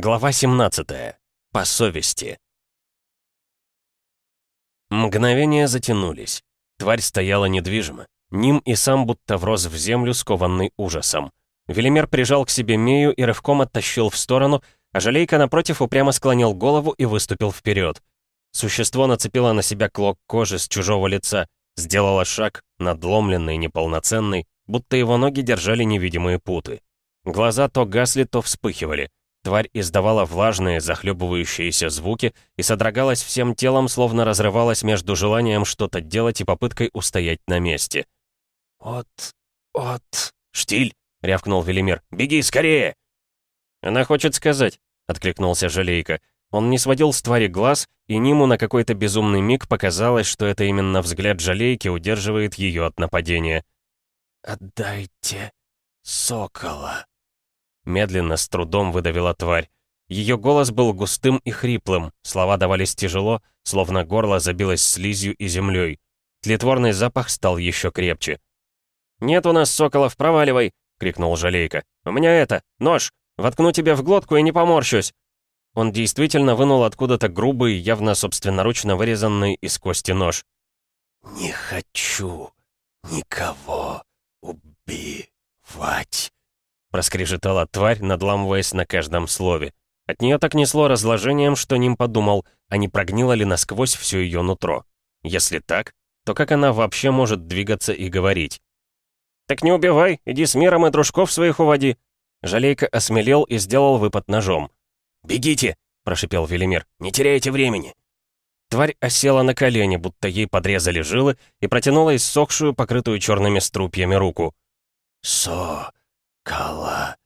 Глава 17. По совести. Мгновения затянулись. Тварь стояла недвижимо. Ним и сам будто врос в землю, скованный ужасом. Велимер прижал к себе Мею и рывком оттащил в сторону, а Жалейка напротив упрямо склонил голову и выступил вперед. Существо нацепило на себя клок кожи с чужого лица, сделало шаг, надломленный, неполноценный, будто его ноги держали невидимые путы. Глаза то гасли, то вспыхивали. Тварь издавала влажные, захлебывающиеся звуки и содрогалась всем телом, словно разрывалась между желанием что-то делать и попыткой устоять на месте. «От... от...» «Штиль!» — рявкнул Велимир. «Беги скорее!» «Она хочет сказать», — откликнулся Жалейка. Он не сводил с твари глаз, и Ниму на какой-то безумный миг показалось, что это именно взгляд Жалейки удерживает ее от нападения. «Отдайте сокола!» Медленно, с трудом выдавила тварь. Ее голос был густым и хриплым, слова давались тяжело, словно горло забилось слизью и землей. Тлетворный запах стал еще крепче. «Нет у нас соколов, проваливай!» — крикнул Жалейка. «У меня это, нож! Воткну тебе в глотку и не поморщусь!» Он действительно вынул откуда-то грубый, явно собственноручно вырезанный из кости нож. «Не хочу никого убивать!» Проскрежетала тварь, надламываясь на каждом слове. От нее так несло разложением, что Ним подумал, а не прогнило ли насквозь все ее нутро. Если так, то как она вообще может двигаться и говорить? «Так не убивай, иди с миром и дружков своих уводи!» Жалейка осмелел и сделал выпад ножом. «Бегите!» — прошипел Велимир. «Не теряйте времени!» Тварь осела на колени, будто ей подрезали жилы, и протянула иссохшую, покрытую черными струпьями руку. «Со... Кала.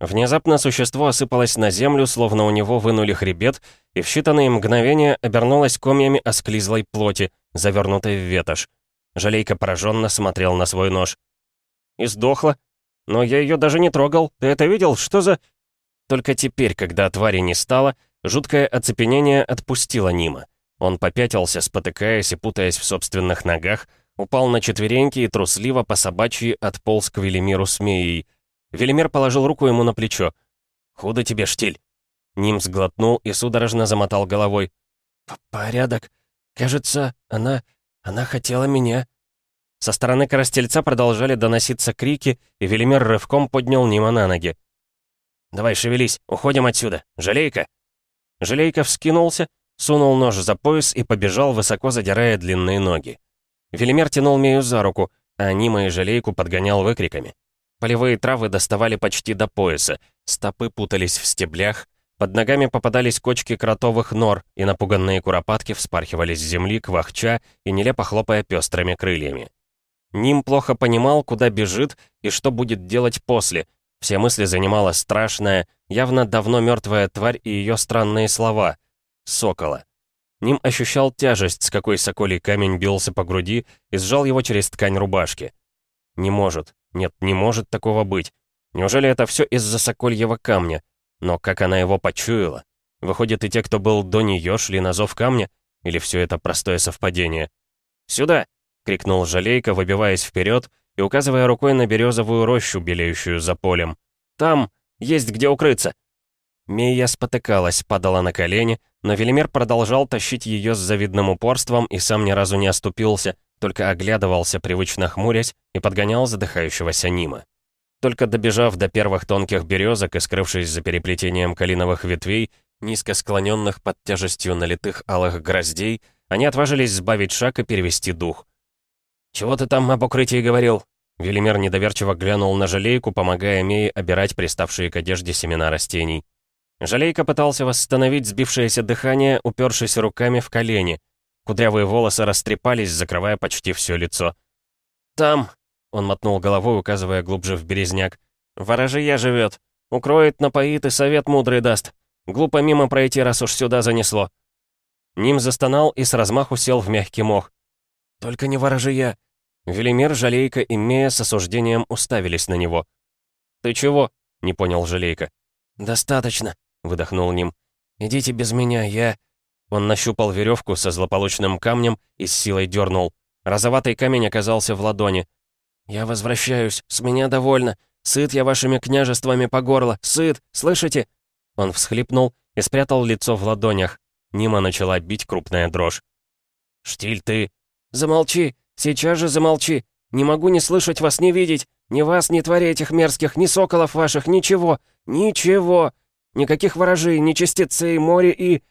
Внезапно существо осыпалось на землю, словно у него вынули хребет, и в считанные мгновения обернулось комьями осклизлой плоти, завернутой в ветошь. Жалейка пораженно смотрел на свой нож. «И сдохла? Но я ее даже не трогал. Ты это видел? Что за...» Только теперь, когда твари не стало, жуткое оцепенение отпустило Нима. Он попятился, спотыкаясь и путаясь в собственных ногах, упал на четвереньки и трусливо по собачьи отполз к Велимиру с Меей — Велимир положил руку ему на плечо. «Худо тебе, штиль!» Ним сглотнул и судорожно замотал головой. «Порядок. Кажется, она... она хотела меня». Со стороны коростельца продолжали доноситься крики, и Велимир рывком поднял Нима на ноги. «Давай, шевелись, уходим отсюда. Жалейка!» Жалейка вскинулся, сунул нож за пояс и побежал, высоко задирая длинные ноги. Велимир тянул Мею за руку, а Нима и Жалейку подгонял выкриками. Полевые травы доставали почти до пояса, стопы путались в стеблях, под ногами попадались кочки кротовых нор, и напуганные куропатки вспархивались с земли, квахча и нелепо хлопая пестрыми крыльями. Ним плохо понимал, куда бежит и что будет делать после. Все мысли занимала страшная, явно давно мертвая тварь и ее странные слова. Сокола. Ним ощущал тяжесть, с какой соколий камень бился по груди, и сжал его через ткань рубашки. Не может. Нет, не может такого быть. Неужели это все из-за сокольего камня? Но как она его почуяла? Выходит, и те, кто был до нее, шли на зов камня? Или все это простое совпадение? «Сюда!» — крикнул Жалейка, выбиваясь вперед и указывая рукой на березовую рощу, белеющую за полем. «Там! Есть где укрыться!» Мия спотыкалась, падала на колени, но Велимир продолжал тащить ее с завидным упорством и сам ни разу не оступился, только оглядывался, привычно хмурясь, и подгонял задыхающегося Нима. Только добежав до первых тонких березок и скрывшись за переплетением калиновых ветвей, низко склоненных под тяжестью налитых алых гроздей, они отважились сбавить шаг и перевести дух. «Чего ты там об укрытии говорил?» Велимир недоверчиво глянул на жалейку, помогая Мее обирать приставшие к одежде семена растений. Жалейка пытался восстановить сбившееся дыхание, упершись руками в колени. Кудрявые волосы растрепались, закрывая почти все лицо. «Там!» — он мотнул головой, указывая глубже в березняк. «Ворожья живет. Укроет, напоит и совет мудрый даст. Глупо мимо пройти, раз уж сюда занесло». Ним застонал и с размаху сел в мягкий мох. «Только не ворожья!» Велимир, Жалейка и Мея с осуждением уставились на него. «Ты чего?» — не понял Жалейка. «Достаточно», — выдохнул Ним. «Идите без меня, я...» Он нащупал веревку со злополучным камнем и с силой дернул. Розоватый камень оказался в ладони. «Я возвращаюсь, с меня довольно. Сыт я вашими княжествами по горло, сыт, слышите?» Он всхлипнул и спрятал лицо в ладонях. Нима начала бить крупная дрожь. «Штиль, ты...» «Замолчи! Сейчас же замолчи! Не могу ни слышать вас, ни видеть! Ни вас, ни тварей этих мерзких, ни соколов ваших, ничего! Ничего! Никаких ворожей, ни частицей, море и...»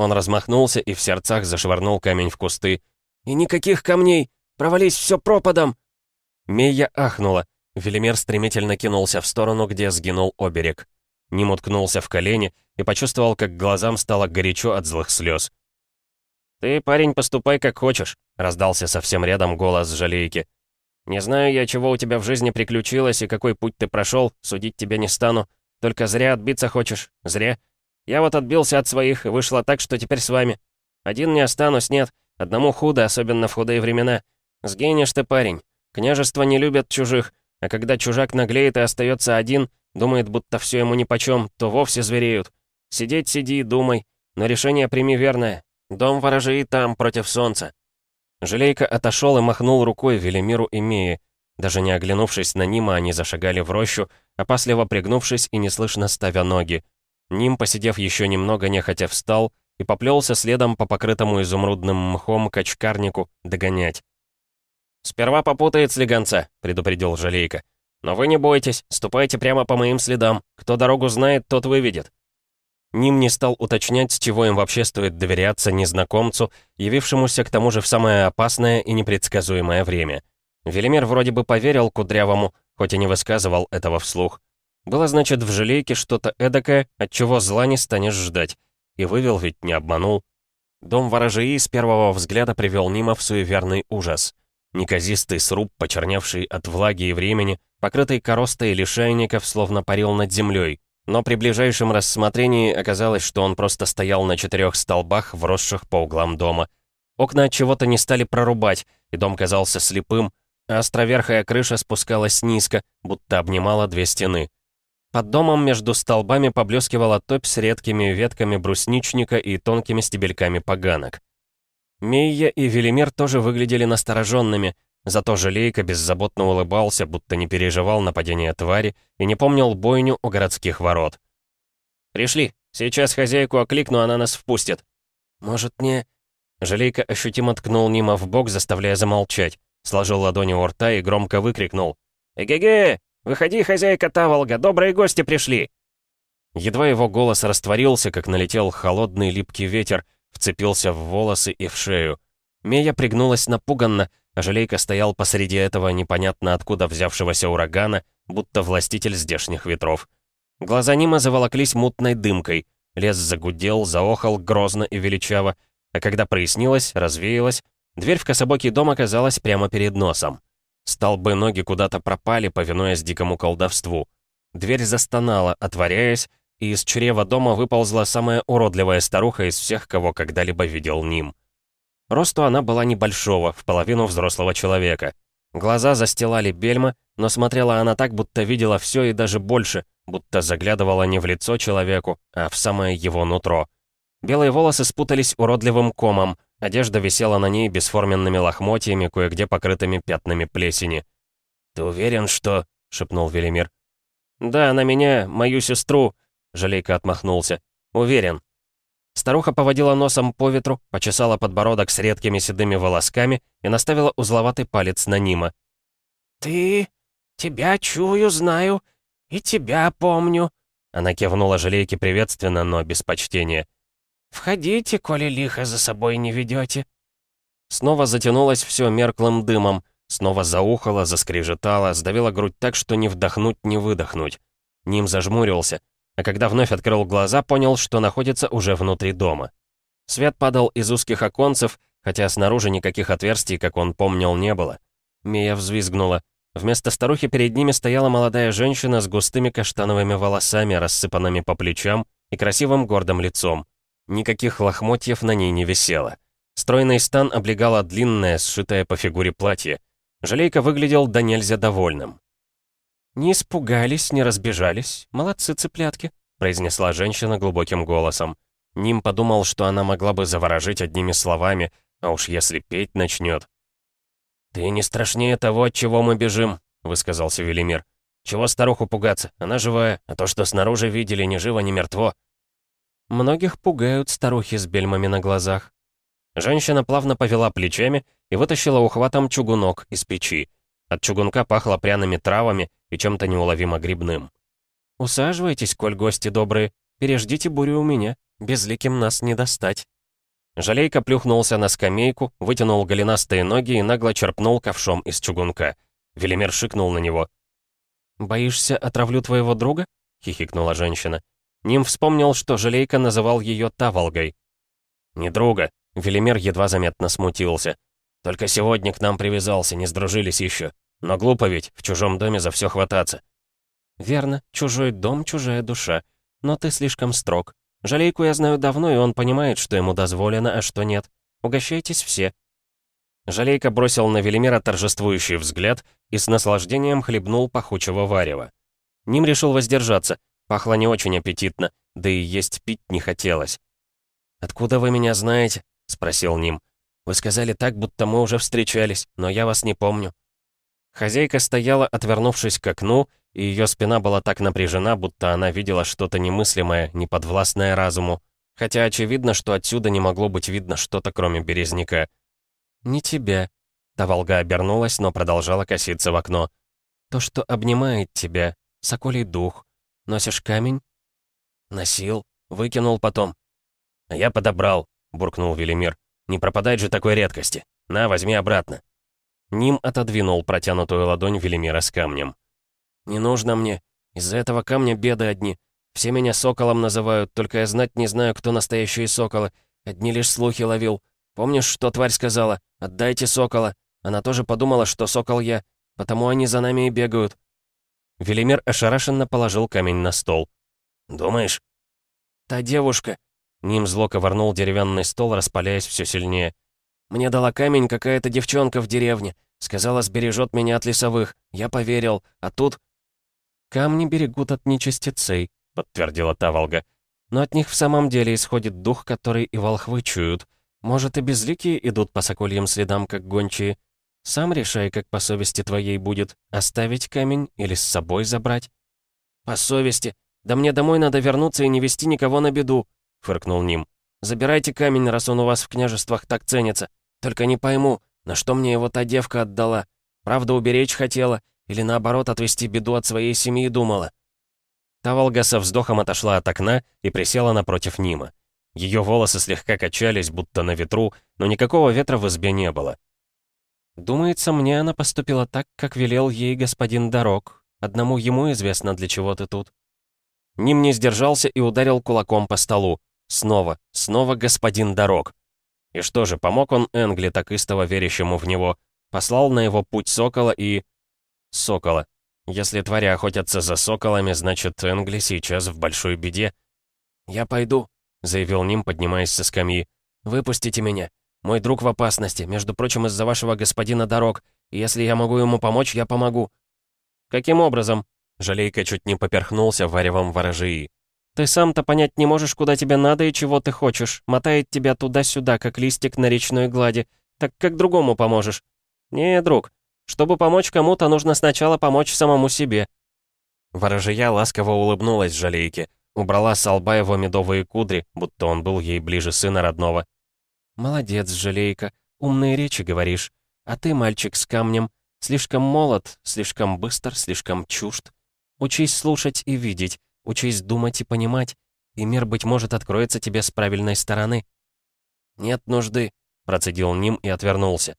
Он размахнулся и в сердцах зашвырнул камень в кусты. «И никаких камней! Провались все пропадом!» Мия ахнула. Велимир стремительно кинулся в сторону, где сгинул оберег. Ним уткнулся в колени и почувствовал, как глазам стало горячо от злых слез. «Ты, парень, поступай как хочешь», — раздался совсем рядом голос жалейки. «Не знаю я, чего у тебя в жизни приключилось и какой путь ты прошел, судить тебя не стану. Только зря отбиться хочешь, зря. Я вот отбился от своих, и вышло так, что теперь с вами. Один не останусь, нет. Одному худо, особенно в худые времена. Сгинешь ты, парень. Княжество не любят чужих, а когда чужак наглеет и остается один, думает, будто все ему нипочем, то вовсе звереют. Сидеть сиди, думай, но решение прими верное. Дом ворожей там, против солнца. Желейка отошел и махнул рукой Велимиру и Мии. Даже не оглянувшись на Нима, они зашагали в рощу, опасливо пригнувшись и неслышно ставя ноги. Ним, посидев еще немного, нехотя встал и поплелся следом по покрытому изумрудным мхом качкарнику догонять. «Сперва попутает слегонца», — предупредил Жалейка. «Но вы не бойтесь, ступайте прямо по моим следам. Кто дорогу знает, тот выведет». Ним не стал уточнять, с чего им вообще стоит доверяться незнакомцу, явившемуся к тому же в самое опасное и непредсказуемое время. Велимир вроде бы поверил Кудрявому, хоть и не высказывал этого вслух. Было, значит, в желейке что-то эдакое, от чего зла не станешь ждать. И вывел ведь не обманул. Дом ворожеи с первого взгляда привел Нима в суеверный ужас. Неказистый сруб, почерневший от влаги и времени, покрытый коростой лишайников, словно парил над землей. Но при ближайшем рассмотрении оказалось, что он просто стоял на четырех столбах, вросших по углам дома. Окна от чего-то не стали прорубать, и дом казался слепым, а островерхая крыша спускалась низко, будто обнимала две стены. Под домом между столбами поблескивала топь с редкими ветками брусничника и тонкими стебельками поганок. Мейя и Велимир тоже выглядели настороженными, зато Желейка беззаботно улыбался, будто не переживал нападение твари и не помнил бойню у городских ворот. «Пришли. Сейчас хозяйку окликну, она нас впустит». «Может, не...» Желейка ощутимо ткнул Нима в бок, заставляя замолчать. Сложил ладони у рта и громко выкрикнул. «Эге-ге! Выходи, хозяйка Таволга, добрые гости пришли!» Едва его голос растворился, как налетел холодный липкий ветер, вцепился в волосы и в шею. Мея пригнулась напуганно, а Жалейка стоял посреди этого непонятно откуда взявшегося урагана, будто властитель здешних ветров. Глаза Нима заволоклись мутной дымкой, лес загудел, заохал грозно и величаво, а когда прояснилось, развеялось, дверь в кособокий дом оказалась прямо перед носом. Столбы ноги куда-то пропали, повинуясь дикому колдовству. Дверь застонала, отворяясь, и из чрева дома выползла самая уродливая старуха из всех, кого когда-либо видел Ним. Росту она была небольшого, в половину взрослого человека. Глаза застилали бельма, но смотрела она так, будто видела все и даже больше, будто заглядывала не в лицо человеку, а в самое его нутро. Белые волосы спутались уродливым комом, одежда висела на ней бесформенными лохмотьями, кое-где покрытыми пятнами плесени. «Ты уверен, что...» — шепнул Велимир. «Да, на меня, мою сестру...» Жалейка отмахнулся. «Уверен». Старуха поводила носом по ветру, почесала подбородок с редкими седыми волосками и наставила узловатый палец на Нима. «Ты... тебя чую, знаю, и тебя помню», она кивнула жалейке приветственно, но без почтения. «Входите, коли лихо за собой не ведете». Снова затянулось все мерклым дымом, снова заухало, заскрежетало, сдавило грудь так, что не вдохнуть, не выдохнуть. Ним зажмурился а когда вновь открыл глаза, понял, что находится уже внутри дома. Свет падал из узких оконцев, хотя снаружи никаких отверстий, как он помнил, не было. Мия взвизгнула. Вместо старухи перед ними стояла молодая женщина с густыми каштановыми волосами, рассыпанными по плечам, и красивым гордым лицом. Никаких лохмотьев на ней не висело. Стройный стан облегала длинное, сшитое по фигуре платье. Жалейка выглядел до нельзя довольным. «Не испугались, не разбежались. Молодцы, цыплятки», — произнесла женщина глубоким голосом. Ним подумал, что она могла бы заворожить одними словами, а уж если петь начнет. «Ты не страшнее того, от чего мы бежим», — высказался Велимир. Чего старуху пугаться? Она живая, а то, что снаружи видели, ни живо, ни мертво». Многих пугают старухи с бельмами на глазах. Женщина плавно повела плечами и вытащила ухватом чугунок из печи. От чугунка пахло пряными травами и чем-то неуловимо грибным. «Усаживайтесь, коль гости добрые. Переждите бурю у меня. Безликим нас не достать». Жалейка плюхнулся на скамейку, вытянул голенастые ноги и нагло черпнул ковшом из чугунка. Велимир шикнул на него. «Боишься, отравлю твоего друга?» — хихикнула женщина. Ним вспомнил, что Жалейка называл ее Таволгой. «Не друга», — Велимир едва заметно смутился. «Только сегодня к нам привязался, не сдружились еще. Но глупо ведь, в чужом доме за все хвататься». «Верно, чужой дом, чужая душа. Но ты слишком строг. Жалейку я знаю давно, и он понимает, что ему дозволено, а что нет. Угощайтесь все». Жалейка бросил на Велимира торжествующий взгляд и с наслаждением хлебнул пахучего варева. Ним решил воздержаться, пахло не очень аппетитно, да и есть пить не хотелось. «Откуда вы меня знаете?» — спросил Ним. «Вы сказали так, будто мы уже встречались, но я вас не помню». Хозяйка стояла, отвернувшись к окну, и ее спина была так напряжена, будто она видела что-то немыслимое, неподвластное разуму. Хотя очевидно, что отсюда не могло быть видно что-то, кроме березняка. «Не тебя». Таволга обернулась, но продолжала коситься в окно. «То, что обнимает тебя, соколий дух. Носишь камень?» «Носил. Выкинул потом». «А я подобрал», — буркнул Велимир. «Не пропадает же такой редкости. На, возьми обратно». Ним отодвинул протянутую ладонь Велимира с камнем. «Не нужно мне. Из-за этого камня беды одни. Все меня соколом называют, только я знать не знаю, кто настоящие соколы. Одни лишь слухи ловил. Помнишь, что тварь сказала? Отдайте сокола. Она тоже подумала, что сокол я. Потому они за нами и бегают». Велимир ошарашенно положил камень на стол. «Думаешь?» «Та девушка...» Ним зло ковырнул деревянный стол, распаляясь все сильнее. «Мне дала камень какая-то девчонка в деревне. Сказала, сбережет меня от лесовых. Я поверил. А тут...» «Камни берегут от нечистецей», — подтвердила Таволга. «Но от них в самом деле исходит дух, который и волхвы чуют. Может, и безликие идут по сокольям следам, как гончие. Сам решай, как по совести твоей будет, оставить камень или с собой забрать». «По совести? Да мне домой надо вернуться и не вести никого на беду», — фыркнул Ним. «Забирайте камень, раз он у вас в княжествах так ценится. Только не пойму, на что мне его та девка отдала? Правда, уберечь хотела? Или наоборот, отвести беду от своей семьи думала. Таволга со вздохом отошла от окна и присела напротив Нима. Ее волосы слегка качались, будто на ветру, но никакого ветра в избе не было. «Думается, мне она поступила так, как велел ей господин Дорог. Одному ему известно, для чего ты тут». Ним не сдержался и ударил кулаком по столу. Снова, снова господин Дорог. И что же, помог он Энгли, так истово верящему в него, послал на его путь сокола и... Сокола. Если твари охотятся за соколами, значит, Энгли сейчас в большой беде. «Я пойду», — заявил Ним, поднимаясь со скамьи. «Выпустите меня. Мой друг в опасности, между прочим, из-за вашего господина дорог. И если я могу ему помочь, я помогу». «Каким образом?» Жалейка чуть не поперхнулся варевом ворожии. «Ты сам-то понять не можешь, куда тебе надо и чего ты хочешь. Мотает тебя туда-сюда, как листик на речной глади. Так как другому поможешь?» «Не, друг, чтобы помочь кому-то, нужно сначала помочь самому себе». Ворожия ласково улыбнулась жалейке, убрала с лба его медовые кудри, будто он был ей ближе сына родного. «Молодец, жалейка, умные речи говоришь. А ты, мальчик с камнем, слишком молод, слишком быстр, слишком чужд. Учись слушать и видеть, учись думать и понимать, и мир, быть может, откроется тебе с правильной стороны». «Нет нужды», — процедил Ним и отвернулся.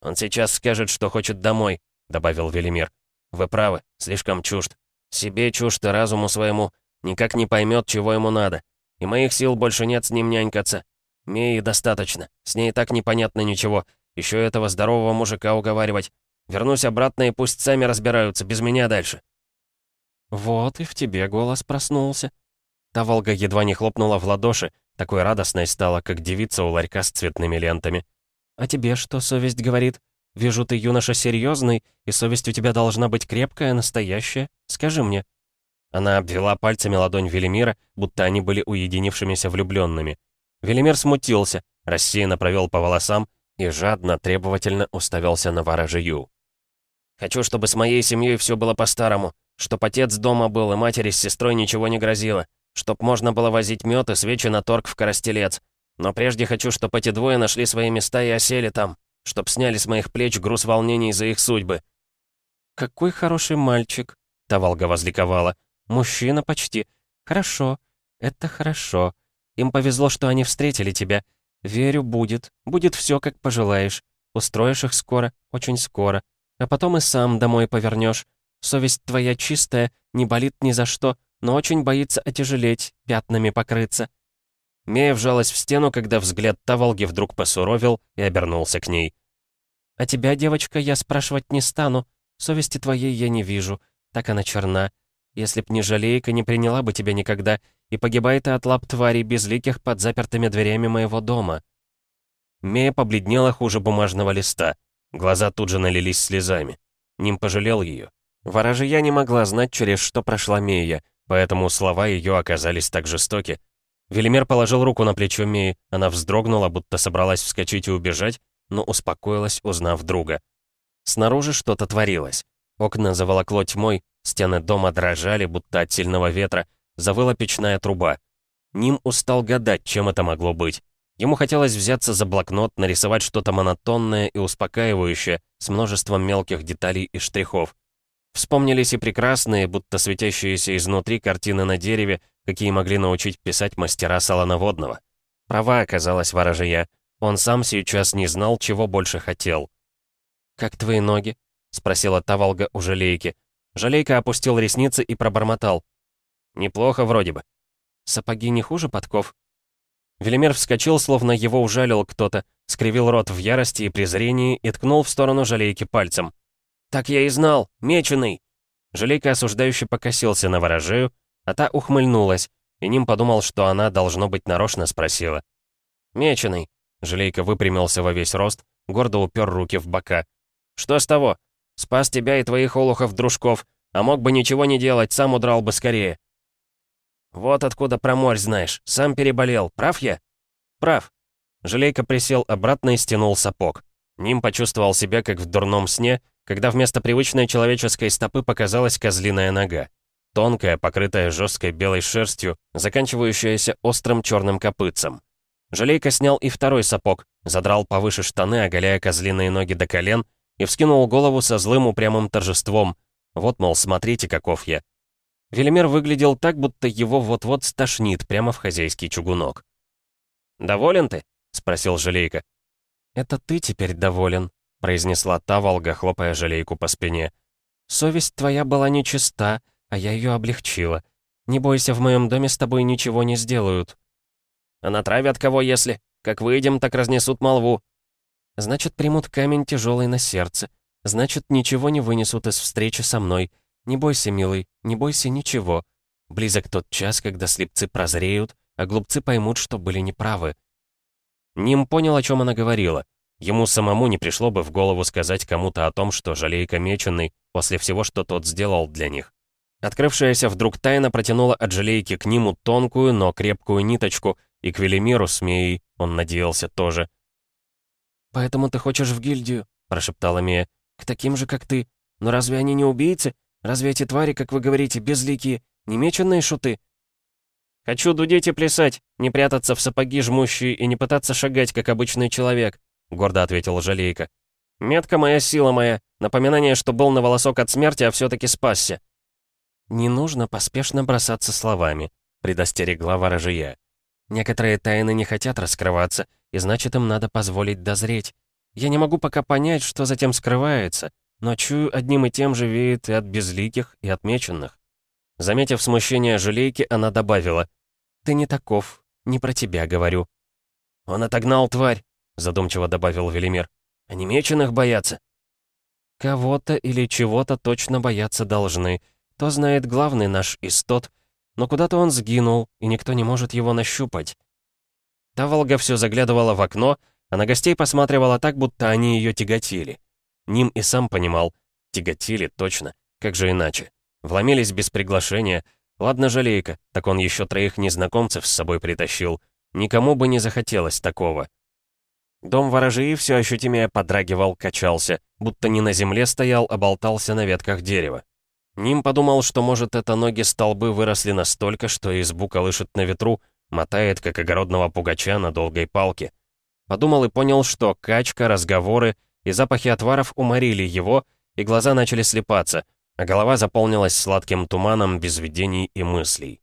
«Он сейчас скажет, что хочет домой», — добавил Велимир. «Вы правы, слишком чужд. Себе чужд и разуму своему. Никак не поймет, чего ему надо. И моих сил больше нет с ним нянькаться. Меи достаточно. С ней так непонятно ничего. Еще этого здорового мужика уговаривать. Вернусь обратно и пусть сами разбираются, без меня дальше». «Вот и в тебе голос проснулся». Та Волга едва не хлопнула в ладоши, такой радостной стала, как девица у ларька с цветными лентами. «А тебе что совесть говорит? Вижу, ты юноша серьезный, и совесть у тебя должна быть крепкая, настоящая. Скажи мне». Она обвела пальцами ладонь Велимира, будто они были уединившимися влюбленными. Велимир смутился, рассеянно провел по волосам и жадно, требовательно уставился на ворожию. Хочу, чтобы с моей семьей все было по-старому. Чтоб отец дома был, и матери с сестрой ничего не грозило. Чтоб можно было возить мед и свечи на торг в Коростелец. Но прежде хочу, чтобы эти двое нашли свои места и осели там. Чтоб сняли с моих плеч груз волнений за их судьбы. «Какой хороший мальчик!» — Тавалга возликовала. «Мужчина почти. Хорошо. Это хорошо. Им повезло, что они встретили тебя. Верю, будет. Будет все, как пожелаешь. Устроишь их скоро, очень скоро. А потом и сам домой повернешь. Совесть твоя чистая, не болит ни за что, но очень боится отяжелеть, пятнами покрыться». Мея вжалась в стену, когда взгляд Таволги вдруг посуровил и обернулся к ней. «А тебя, девочка, я спрашивать не стану. Совести твоей я не вижу. Так она черна. Если б не жалейка, не приняла бы тебя никогда, и погибай от лап тварей безликих под запертыми дверями моего дома». Мея побледнела хуже бумажного листа. Глаза тут же налились слезами. Ним пожалел ее. Ворожия не могла знать, через что прошла Мея, поэтому слова ее оказались так жестоки. Велимир положил руку на плечо Меи, она вздрогнула, будто собралась вскочить и убежать, но успокоилась, узнав друга. Снаружи что-то творилось. Окна заволокло тьмой, стены дома дрожали, будто от сильного ветра, завыла печная труба. Ним устал гадать, чем это могло быть. Ему хотелось взяться за блокнот, нарисовать что-то монотонное и успокаивающее, с множеством мелких деталей и штрихов. Вспомнились и прекрасные, будто светящиеся изнутри картины на дереве, какие могли научить писать мастера солоноводного. Права оказалась ворожия. Он сам сейчас не знал, чего больше хотел. «Как твои ноги?» — спросила Таволга у Жалейки. Жалейка опустил ресницы и пробормотал. «Неплохо вроде бы». «Сапоги не хуже подков?» Велимир вскочил, словно его ужалил кто-то, скривил рот в ярости и презрении и ткнул в сторону Жалейки пальцем. «Так я и знал! Меченый!» Жалейка осуждающе покосился на ворожею, а та ухмыльнулась, и Ним подумал, что она, должно быть, нарочно спросила. «Меченый!» Жалейка выпрямился во весь рост, гордо упер руки в бока. «Что с того? Спас тебя и твоих олухов-дружков, а мог бы ничего не делать, сам удрал бы скорее». «Вот откуда про морь знаешь. Сам переболел. Прав я?» «Прав». Жалейка присел обратно и стянул сапог. Ним почувствовал себя, как в дурном сне, когда вместо привычной человеческой стопы показалась козлиная нога. Тонкая, покрытая жесткой белой шерстью, заканчивающаяся острым черным копытцем. Жалейка снял и второй сапог, задрал повыше штаны, оголяя козлиные ноги до колен, и вскинул голову со злым упрямым торжеством. Вот, мол, смотрите, каков я. Велимир выглядел так, будто его вот-вот стошнит прямо в хозяйский чугунок. «Доволен ты?» — спросил Жалейка. «Это ты теперь доволен», — произнесла та, волга, хлопая жалейку по спине. «Совесть твоя была нечиста, а я ее облегчила. Не бойся, в моем доме с тобой ничего не сделают». «А натравят кого, если? Как выйдем, так разнесут молву». «Значит, примут камень тяжелый на сердце. Значит, ничего не вынесут из встречи со мной. Не бойся, милый, не бойся ничего. Близок тот час, когда слепцы прозреют, а глупцы поймут, что были неправы». Ним понял, о чем она говорила. Ему самому не пришло бы в голову сказать кому-то о том, что жалейка меченый, после всего, что тот сделал для них. Открывшаяся вдруг тайна протянула от жалейки к нему тонкую, но крепкую ниточку, и к Велимиру с он надеялся тоже. «Поэтому ты хочешь в гильдию?» — прошептала Мия. «К таким же, как ты. Но разве они не убийцы? Разве эти твари, как вы говорите, безликие, не меченые шуты?» «Хочу дудеть и плясать, не прятаться в сапоги жмущие и не пытаться шагать, как обычный человек», — гордо ответил Жалейка. «Метка моя, сила моя. Напоминание, что был на волосок от смерти, а все таки спасся». «Не нужно поспешно бросаться словами», — предостерегла ворожия. «Некоторые тайны не хотят раскрываться, и значит, им надо позволить дозреть. Я не могу пока понять, что за тем скрывается, но чую, одним и тем же веет и от безликих, и отмеченных». Заметив смущение Жалейки, она добавила. «Ты не таков, не про тебя говорю». «Он отогнал тварь», задумчиво добавил Велимир. «Они меченых боятся?» «Кого-то или чего-то точно бояться должны. То знает главный наш истот, но куда-то он сгинул, и никто не может его нащупать». Та Волга все заглядывала в окно, а на гостей посматривала так, будто они ее тяготили. Ним и сам понимал, тяготили точно, как же иначе. Вломились без приглашения. Ладно, жалейка, так он еще троих незнакомцев с собой притащил. Никому бы не захотелось такого. Дом ворожии все ощутимее подрагивал, качался, будто не на земле стоял, а болтался на ветках дерева. Ним подумал, что, может, это ноги столбы выросли настолько, что избу колышет на ветру, мотает, как огородного пугача на долгой палке. Подумал и понял, что качка, разговоры и запахи отваров уморили его, и глаза начали слепаться, а голова заполнилась сладким туманом без видений и мыслей.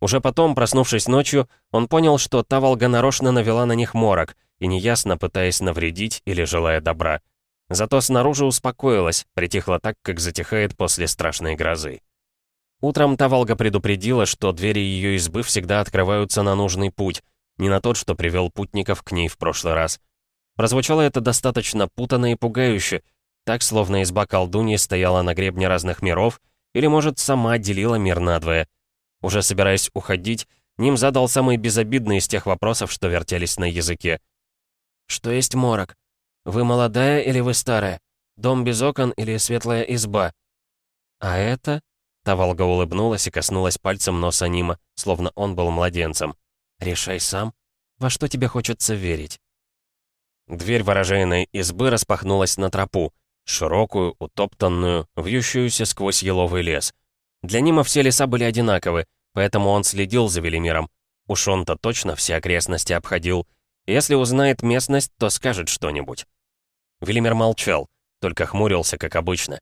Уже потом, проснувшись ночью, он понял, что та волга нарочно навела на них морок, и неясно пытаясь навредить или желая добра. Зато снаружи успокоилась, притихла так, как затихает после страшной грозы. Утром Таволга предупредила, что двери ее избы всегда открываются на нужный путь, не на тот, что привел путников к ней в прошлый раз. Прозвучало это достаточно путанно и пугающе, так, словно изба колдуньи стояла на гребне разных миров, или, может, сама делила мир надвое. Уже собираясь уходить, Ним задал самый безобидный из тех вопросов, что вертелись на языке. «Что есть морок? Вы молодая или вы старая? Дом без окон или светлая изба?» «А это?» Таволга улыбнулась и коснулась пальцем носа Нима, словно он был младенцем. «Решай сам. Во что тебе хочется верить?» Дверь ворожейной избы распахнулась на тропу, широкую, утоптанную, вьющуюся сквозь еловый лес. Для Нима все леса были одинаковы, поэтому он следил за Велимиром. Уж он-то точно все окрестности обходил. Если узнает местность, то скажет что-нибудь. Велимир молчал, только хмурился, как обычно.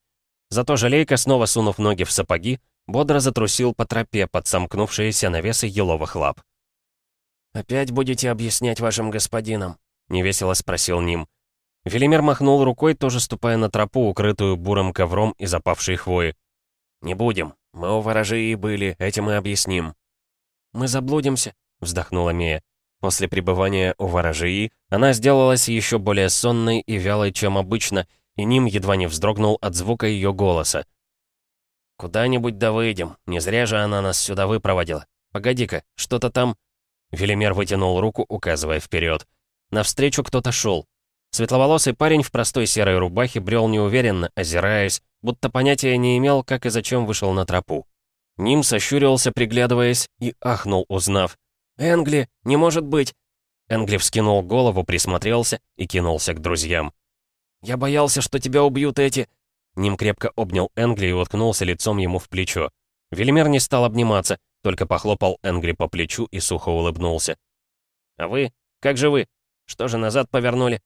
Зато Жалейка, снова сунув ноги в сапоги, бодро затрусил по тропе под сомкнувшиеся навесы еловых лап. «Опять будете объяснять вашим господинам?» — невесело спросил Ним. Велимир махнул рукой, тоже ступая на тропу, укрытую бурым ковром из опавшей хвои. «Не будем. Мы у ворожии были, этим мы объясним». «Мы заблудимся», — вздохнула Мия. После пребывания у ворожии она сделалась еще более сонной и вялой, чем обычно, и Ним едва не вздрогнул от звука ее голоса. «Куда-нибудь да выйдем, не зря же она нас сюда выпроводила. Погоди-ка, что-то там...» Велимер вытянул руку, указывая вперед. Навстречу кто-то шел. Светловолосый парень в простой серой рубахе брел неуверенно, озираясь, будто понятия не имел, как и зачем вышел на тропу. Ним сощурился, приглядываясь, и ахнул, узнав. «Энгли, не может быть!» Энгли вскинул голову, присмотрелся и кинулся к друзьям. «Я боялся, что тебя убьют эти...» Ним крепко обнял Энгли и уткнулся лицом ему в плечо. Велимер не стал обниматься, только похлопал Энгли по плечу и сухо улыбнулся. «А вы? Как же вы? Что же, назад повернули?»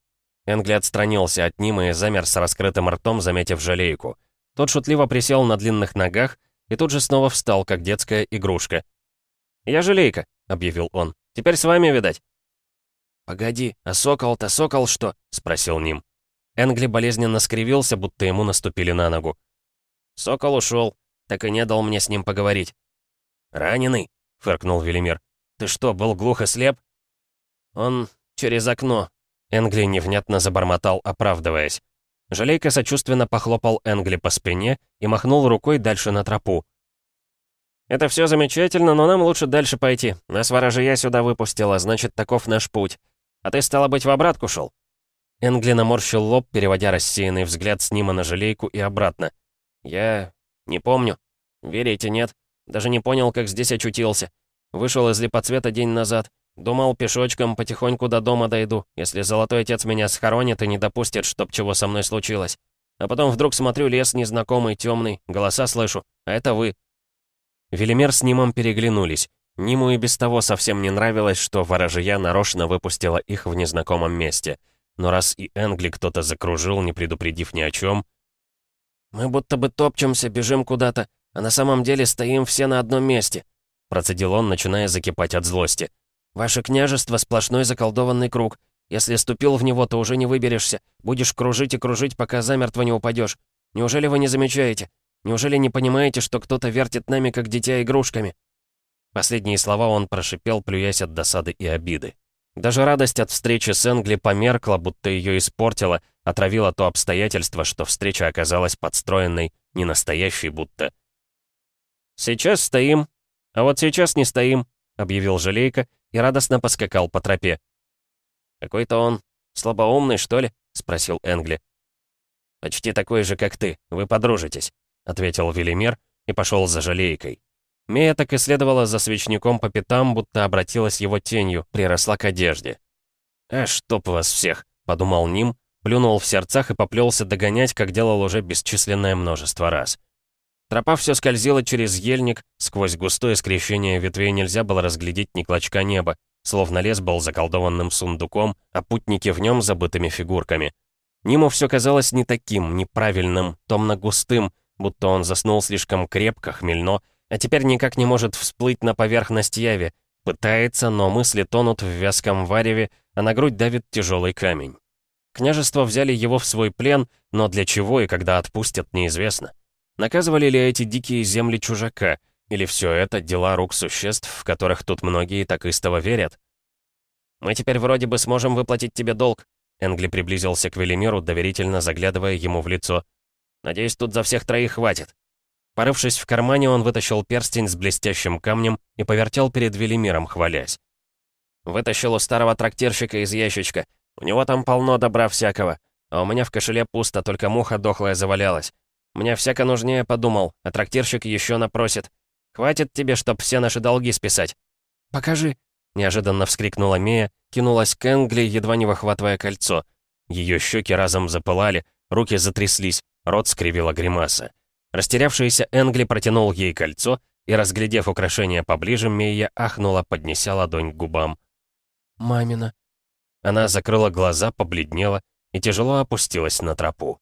Энгли отстранился от Нима и замер с раскрытым ртом, заметив жалейку. Тот шутливо присел на длинных ногах и тут же снова встал, как детская игрушка. «Я жалейка», — объявил он. «Теперь с вами, видать». «Погоди, а сокол-то сокол что?» — спросил Ним. Энгли болезненно скривился, будто ему наступили на ногу. «Сокол ушел, так и не дал мне с ним поговорить». «Раненый?» — фыркнул Велимир. «Ты что, был глухо слеп?» «Он через окно». Энгли невнятно забормотал, оправдываясь. Жалейка сочувственно похлопал Энгли по спине и махнул рукой дальше на тропу. «Это все замечательно, но нам лучше дальше пойти. Нас ворожья сюда выпустила, значит, таков наш путь. А ты, стало быть, в обратку шел?» Энгли наморщил лоб, переводя рассеянный взгляд с Нима на жалейку и обратно. «Я... не помню. Верите, нет? Даже не понял, как здесь очутился. Вышел из липоцвета день назад. Думал, пешочком потихоньку до дома дойду, если золотой отец меня схоронит и не допустит, чтоб чего со мной случилось. А потом вдруг смотрю, лес незнакомый, темный, голоса слышу, а это вы». Велимер с Нимом переглянулись. Ниму и без того совсем не нравилось, что ворожья нарочно выпустила их в незнакомом месте — но раз и Энгли кто-то закружил, не предупредив ни о чем... «Мы будто бы топчемся, бежим куда-то, а на самом деле стоим все на одном месте», процедил он, начиная закипать от злости. «Ваше княжество — сплошной заколдованный круг. Если ступил в него, то уже не выберешься. Будешь кружить и кружить, пока замертво не упадешь. Неужели вы не замечаете? Неужели не понимаете, что кто-то вертит нами, как дитя, игрушками?» Последние слова он прошипел, плюясь от досады и обиды. Даже радость от встречи с Энгли померкла, будто ее испортила, отравила то обстоятельство, что встреча оказалась подстроенной, не настоящей будто. «Сейчас стоим, а вот сейчас не стоим», — объявил Жалейка и радостно поскакал по тропе. «Какой-то он слабоумный, что ли?» — спросил Энгли. «Почти такой же, как ты, вы подружитесь», — ответил Велимир и пошел за Жалейкой. Мея так и следовала за свечником по пятам, будто обратилась его тенью, приросла к одежде. «А чтоб вас всех!» — подумал Ним, плюнул в сердцах и поплелся догонять, как делал уже бесчисленное множество раз. Тропа все скользила через ельник, сквозь густое скрещение ветвей нельзя было разглядеть ни клочка неба, словно лес был заколдованным сундуком, а путники в нем забытыми фигурками. Ниму все казалось не таким, неправильным, томно-густым, будто он заснул слишком крепко, хмельно, а теперь никак не может всплыть на поверхность яви, пытается, но мысли тонут в вязком вареве, а на грудь давит тяжелый камень. Княжество взяли его в свой плен, но для чего и когда отпустят, неизвестно. Наказывали ли эти дикие земли чужака, или все это дела рук существ, в которых тут многие так истово верят? «Мы теперь вроде бы сможем выплатить тебе долг», Энгли приблизился к Велимиру, доверительно заглядывая ему в лицо. «Надеюсь, тут за всех троих хватит». Порывшись в кармане, он вытащил перстень с блестящим камнем и повертел перед Велимиром, хвалясь. «Вытащил у старого трактирщика из ящичка. У него там полно добра всякого. А у меня в кошеле пусто, только муха дохлая завалялась. Мне всяко нужнее подумал, а трактирщик еще напросит. Хватит тебе, чтоб все наши долги списать. Покажи. Неожиданно вскрикнула Мия, кинулась к Энгли, едва не выхватывая кольцо. Ее щеки разом запылали, руки затряслись, рот скривила гримаса. Растерявшаяся Энгли протянул ей кольцо, и, разглядев украшение поближе, Мия ахнула, поднеся ладонь к губам. «Мамина». Она закрыла глаза, побледнела и тяжело опустилась на тропу.